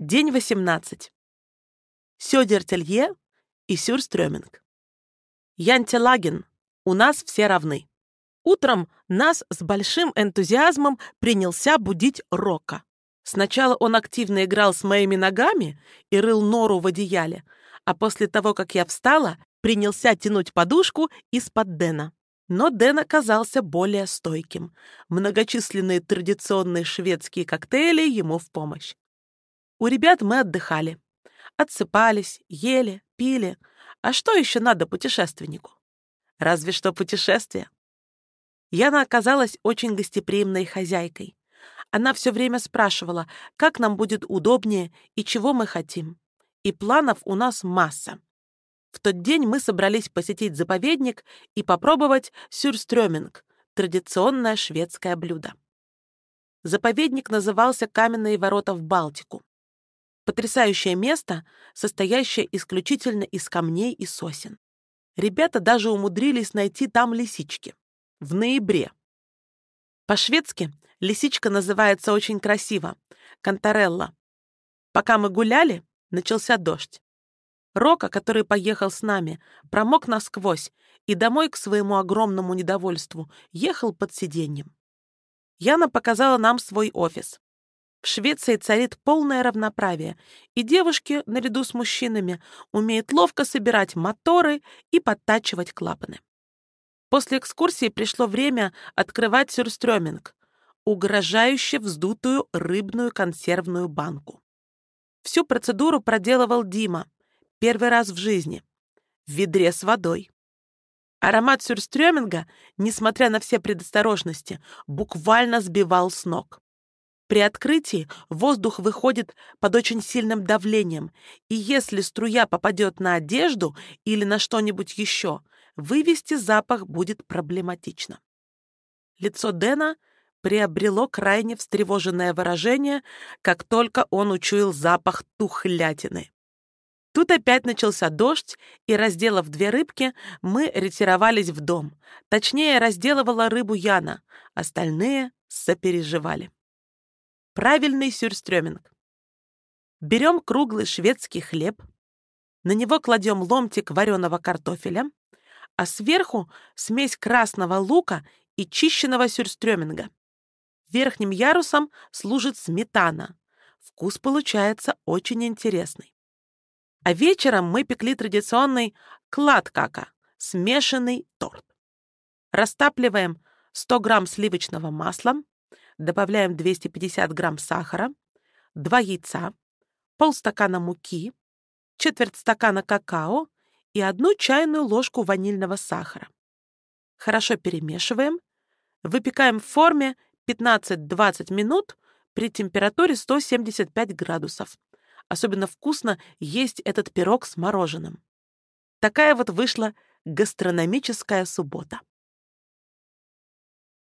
День 18. Сёдертелье и сюрстрёминг. Янтелаген. У нас все равны. Утром нас с большим энтузиазмом принялся будить Рока. Сначала он активно играл с моими ногами и рыл нору в одеяле, а после того, как я встала, принялся тянуть подушку из-под Дэна. Но Дэн оказался более стойким. Многочисленные традиционные шведские коктейли ему в помощь. У ребят мы отдыхали. Отсыпались, ели, пили. А что еще надо путешественнику? Разве что путешествие. Яна оказалась очень гостеприимной хозяйкой. Она все время спрашивала, как нам будет удобнее и чего мы хотим. И планов у нас масса. В тот день мы собрались посетить заповедник и попробовать сюрстрёминг — традиционное шведское блюдо. Заповедник назывался «Каменные ворота в Балтику». Потрясающее место, состоящее исключительно из камней и сосен. Ребята даже умудрились найти там лисички. В ноябре. По-шведски лисичка называется очень красиво — кантарелла. Пока мы гуляли, начался дождь. Рока, который поехал с нами, промок насквозь и домой к своему огромному недовольству ехал под сиденьем. Яна показала нам свой офис. В Швеции царит полное равноправие, и девушки, наряду с мужчинами, умеют ловко собирать моторы и подтачивать клапаны. После экскурсии пришло время открывать сюрстрёминг, угрожающе вздутую рыбную консервную банку. Всю процедуру проделывал Дима, первый раз в жизни, в ведре с водой. Аромат сюрстрёминга, несмотря на все предосторожности, буквально сбивал с ног. При открытии воздух выходит под очень сильным давлением, и если струя попадет на одежду или на что-нибудь еще, вывести запах будет проблематично. Лицо Дэна приобрело крайне встревоженное выражение, как только он учуял запах тухлятины. Тут опять начался дождь, и, разделав две рыбки, мы ретировались в дом. Точнее, разделывала рыбу Яна, остальные сопереживали. Правильный сюрстрёминг. Берем круглый шведский хлеб, на него кладем ломтик вареного картофеля, а сверху смесь красного лука и чищенного сюрстрёминга. Верхним ярусом служит сметана. Вкус получается очень интересный. А вечером мы пекли традиционный кладкака, смешанный торт. Растапливаем 100 грамм сливочного масла, добавляем 250 грамм сахара, 2 яйца, полстакана муки, четверть стакана какао и одну чайную ложку ванильного сахара. Хорошо перемешиваем, выпекаем в форме 15-20 минут при температуре 175 градусов. Особенно вкусно есть этот пирог с мороженым. Такая вот вышла гастрономическая суббота.